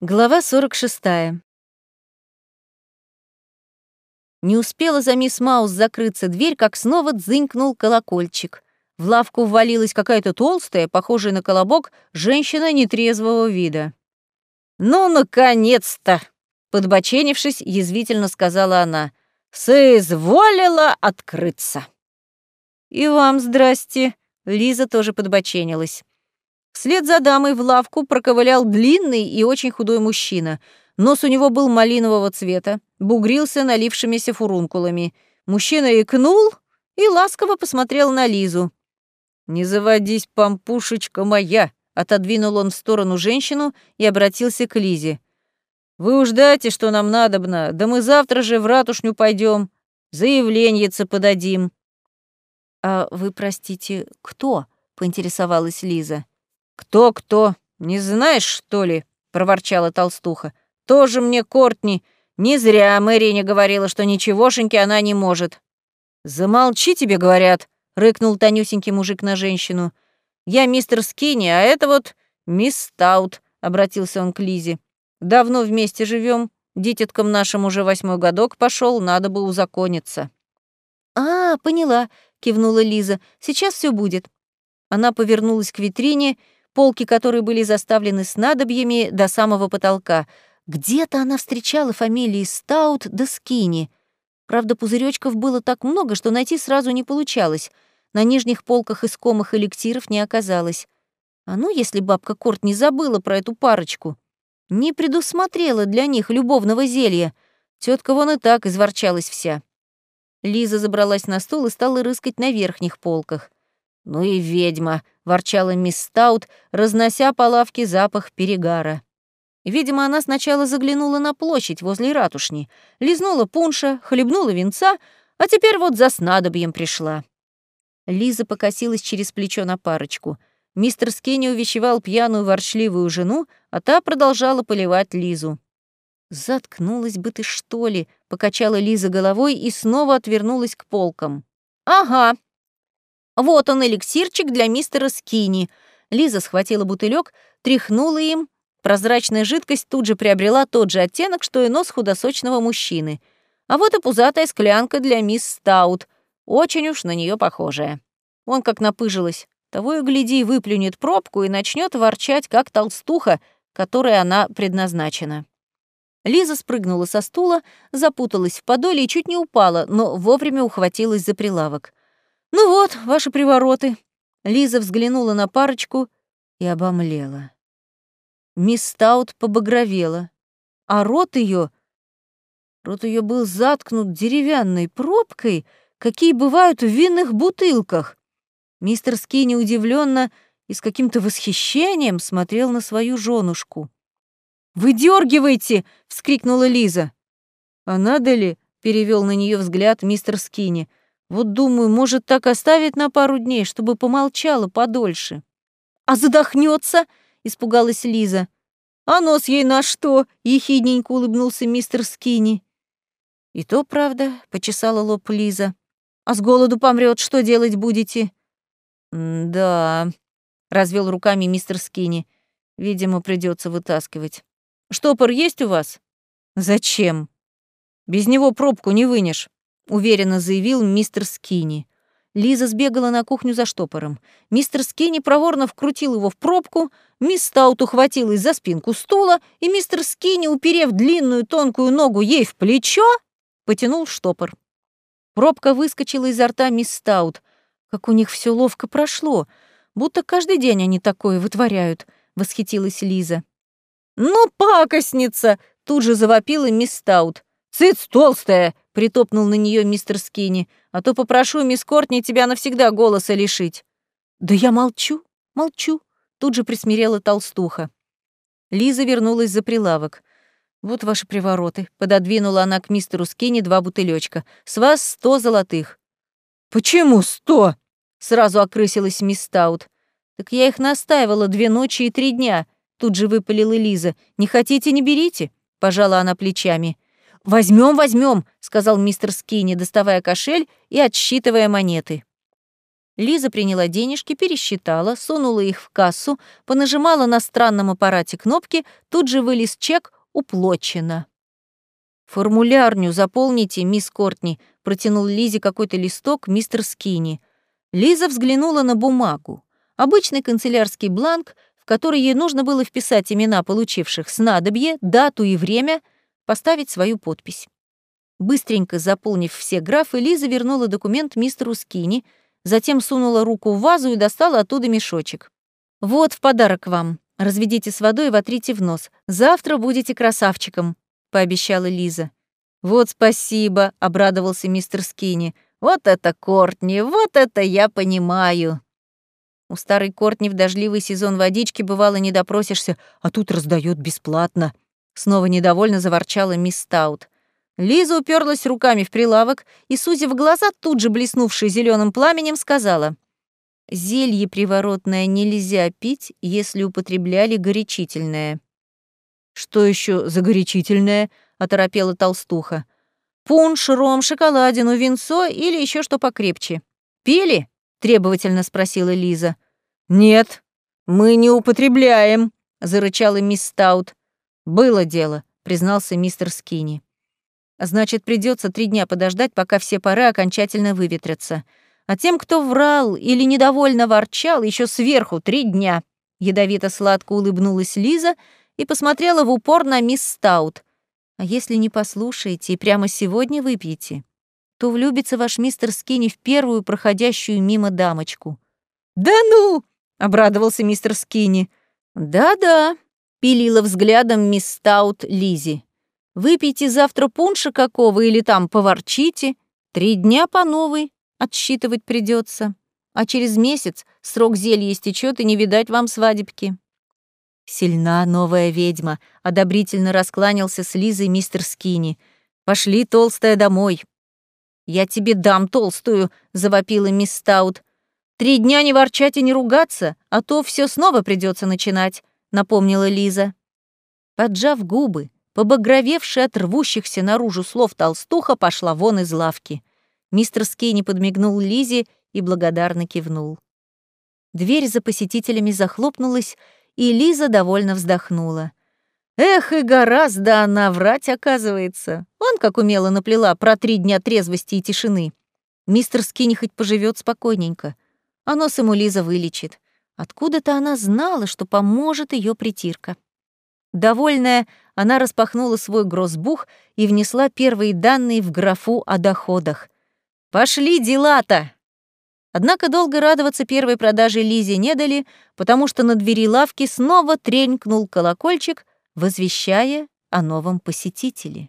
Глава 46. Не успела за мисс Маус закрыться дверь, как снова дзынькнул колокольчик. В лавку ввалилась какая-то толстая, похожая на колобок, женщина нетрезвого вида. «Ну, наконец-то!» — подбоченившись, язвительно сказала она. «Соизволила открыться!» «И вам здрасте!» — Лиза тоже подбоченилась. Вслед за дамой в лавку проковылял длинный и очень худой мужчина. Нос у него был малинового цвета, бугрился налившимися фурункулами. Мужчина икнул и ласково посмотрел на Лизу. «Не заводись, пампушечка моя!» — отодвинул он в сторону женщину и обратился к Лизе. «Вы уж дайте, что нам надобно, да мы завтра же в ратушню пойдем, заявленьице подадим». «А вы, простите, кто?» — поинтересовалась Лиза. «Кто-кто? Не знаешь, что ли?» — проворчала толстуха. «Тоже мне Кортни. Не зря Мэри говорила, что ничегошеньки она не может». «Замолчи, тебе говорят», — рыкнул тонюсенький мужик на женщину. «Я мистер Скинни, а это вот мисс Стаут», — обратился он к Лизе. «Давно вместе живем. Дитяткам нашим уже восьмой годок пошел, надо бы узакониться». «А, поняла», — кивнула Лиза. «Сейчас все будет». Она повернулась к витрине полки которой были заставлены снадобьями до самого потолка. Где-то она встречала фамилии Стаут да Скини. Правда, пузыречков было так много, что найти сразу не получалось. На нижних полках искомых эликсиров не оказалось. А ну, если бабка Корт не забыла про эту парочку. Не предусмотрела для них любовного зелья. Тетка вон и так изворчалась вся. Лиза забралась на стол и стала рыскать на верхних полках. «Ну и ведьма», — ворчала мисс Стаут, разнося по лавке запах перегара. Видимо, она сначала заглянула на площадь возле ратушни, лизнула пунша, хлебнула венца, а теперь вот за снадобьем пришла. Лиза покосилась через плечо на парочку. Мистер Скенни увещевал пьяную ворчливую жену, а та продолжала поливать Лизу. «Заткнулась бы ты, что ли?» — покачала Лиза головой и снова отвернулась к полкам. «Ага», вот он, эликсирчик для мистера Скини. Лиза схватила бутылек, тряхнула им. Прозрачная жидкость тут же приобрела тот же оттенок, что и нос худосочного мужчины. А вот и пузатая склянка для мисс Стаут. Очень уж на нее похожая. Он как напыжилась. Того и гляди, выплюнет пробку и начнет ворчать, как толстуха, которой она предназначена. Лиза спрыгнула со стула, запуталась в подоле и чуть не упала, но вовремя ухватилась за прилавок. «Ну вот, ваши привороты». Лиза взглянула на парочку и обомлела. Мисс Стаут побагровела, а рот ее, Рот ее был заткнут деревянной пробкой, какие бывают в винных бутылках. Мистер Скини удивленно и с каким-то восхищением смотрел на свою женушку. «Выдергивайте!» — вскрикнула Лиза. «А надо ли?» — перевел на нее взгляд мистер Скини. Вот думаю, может, так оставить на пару дней, чтобы помолчала подольше. А задохнется? испугалась Лиза. А нос ей на что? ехидненько улыбнулся мистер Скини. И то правда, почесала лоб Лиза. А с голоду помрет, что делать будете? да, развел руками мистер Скини. Видимо, придется вытаскивать. Штопор есть у вас? Зачем? Без него пробку не вынешь уверенно заявил мистер Скини. Лиза сбегала на кухню за штопором. Мистер Скини проворно вкрутил его в пробку, мисс Стаут ухватилась за спинку стула, и мистер Скини, уперев длинную тонкую ногу ей в плечо, потянул штопор. Пробка выскочила изо рта мисс Стаут. Как у них все ловко прошло, будто каждый день они такое вытворяют, восхитилась Лиза. «Ну, пакостница!» — тут же завопила мисс Стаут. «Цыц, толстая!» Притопнул на нее мистер Скини, а то попрошу мисс Кортни тебя навсегда голоса лишить. Да я молчу, молчу, тут же присмирела толстуха. Лиза вернулась за прилавок. Вот ваши привороты, пододвинула она к мистеру Скини два бутылечка. С вас сто золотых. Почему сто? Сразу окрысилась мисс Стаут. Так я их настаивала две ночи и три дня. Тут же выпалила Лиза. Не хотите, не берите, пожала она плечами. Возьмем, возьмем, сказал мистер Скини, доставая кошель и отсчитывая монеты. Лиза приняла денежки, пересчитала, сунула их в кассу, понажимала на странном аппарате кнопки, тут же вылез чек «Уплочено». «Формулярню заполните, мисс Кортни», — протянул Лизе какой-то листок мистер Скини. Лиза взглянула на бумагу. Обычный канцелярский бланк, в который ей нужно было вписать имена получивших снадобье, дату и время, поставить свою подпись. Быстренько заполнив все графы, Лиза вернула документ мистеру Скини, затем сунула руку в вазу и достала оттуда мешочек. «Вот в подарок вам. Разведите с водой и вотрите в нос. Завтра будете красавчиком», — пообещала Лиза. «Вот спасибо», — обрадовался мистер Скини. «Вот это Кортни, вот это я понимаю». У старой Кортни в дождливый сезон водички бывало не допросишься, а тут раздает бесплатно. Снова недовольно заворчала мисс Стаут. Лиза уперлась руками в прилавок и, сузив глаза, тут же блеснувшие зеленым пламенем, сказала — Зелье приворотное нельзя пить, если употребляли горячительное. Что еще за горячительное? оторопела толстуха. Пунш, ром, шоколадину, винцо или еще что покрепче. Пили? требовательно спросила Лиза. Нет, мы не употребляем, зарычала мисс Стаут. Было дело, признался мистер Скини. Значит, придется три дня подождать, пока все пары окончательно выветрятся. А тем, кто врал или недовольно ворчал, еще сверху три дня. Ядовито-сладко улыбнулась Лиза и посмотрела в упор на мисс Стаут. А если не послушаете и прямо сегодня выпьете, то влюбится ваш мистер Скини в первую проходящую мимо дамочку. «Да ну!» — обрадовался мистер Скини. «Да-да», — пилила взглядом мисс Стаут Лизи. «Выпейте завтра пунша какого или там поворчите. Три дня по новой, Отсчитывать придется, а через месяц срок зелья истечет и не видать вам свадебки. Сильна новая ведьма, одобрительно раскланялся с Лизой мистер Скини. Пошли, толстая, домой. Я тебе дам толстую, завопила мисс Стаут. Три дня не ворчать и не ругаться, а то все снова придется начинать, напомнила Лиза. Поджав губы, побагровевшая от рвущихся наружу слов толстуха пошла вон из лавки. Мистер Скейни подмигнул Лизе и благодарно кивнул. Дверь за посетителями захлопнулась, и Лиза довольно вздохнула. Эх, и гораздо она врать, оказывается. Он как умело наплела про три дня трезвости и тишины. Мистер Скини хоть поживет спокойненько. А нос ему Лиза вылечит. Откуда-то она знала, что поможет ее притирка. Довольная, она распахнула свой грозбух и внесла первые данные в графу о доходах — Пошли дела-то! Однако долго радоваться первой продаже Лизе не дали, потому что на двери лавки снова тренькнул колокольчик, возвещая о новом посетителе.